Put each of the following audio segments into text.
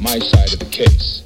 my side of the case.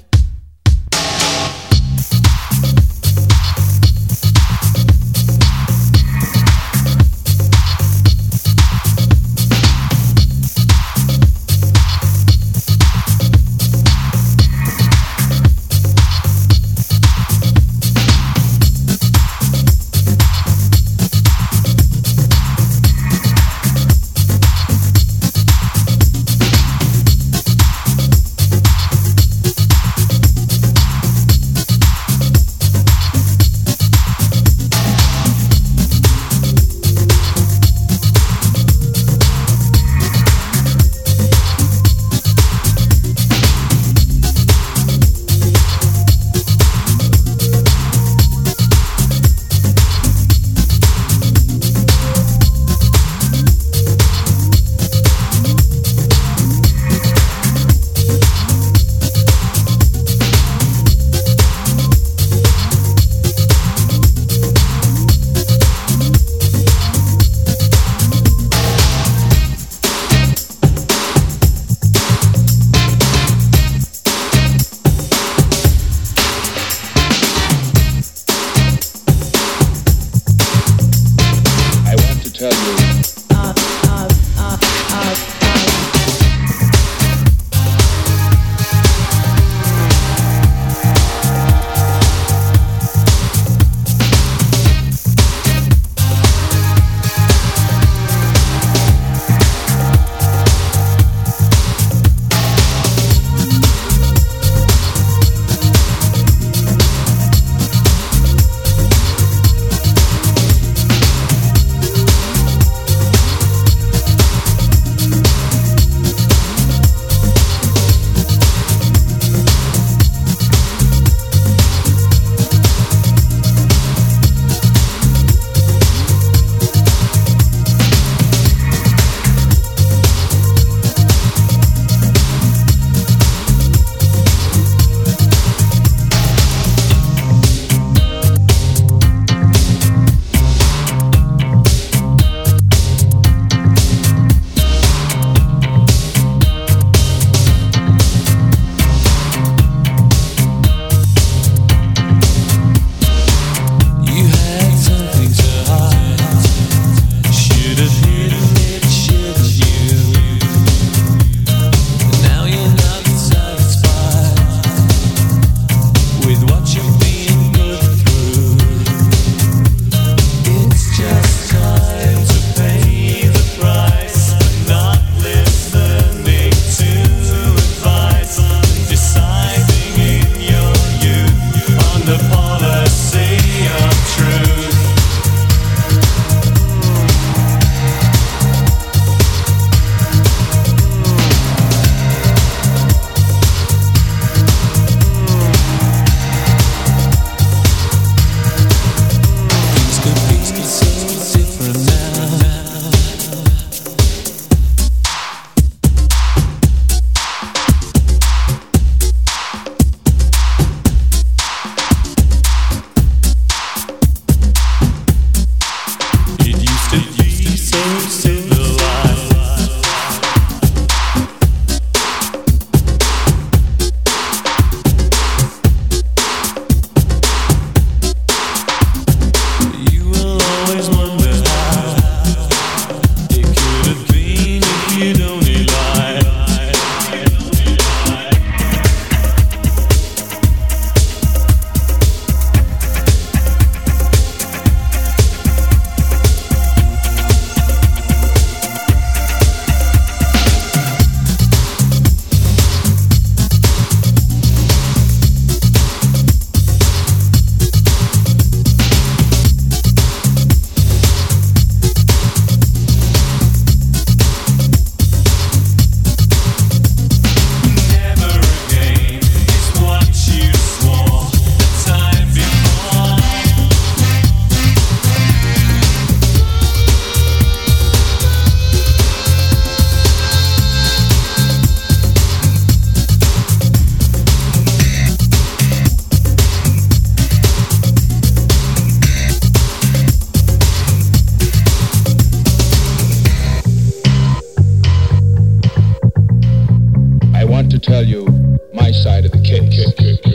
tell you my side of the case.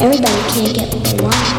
Everybody can't get what they want.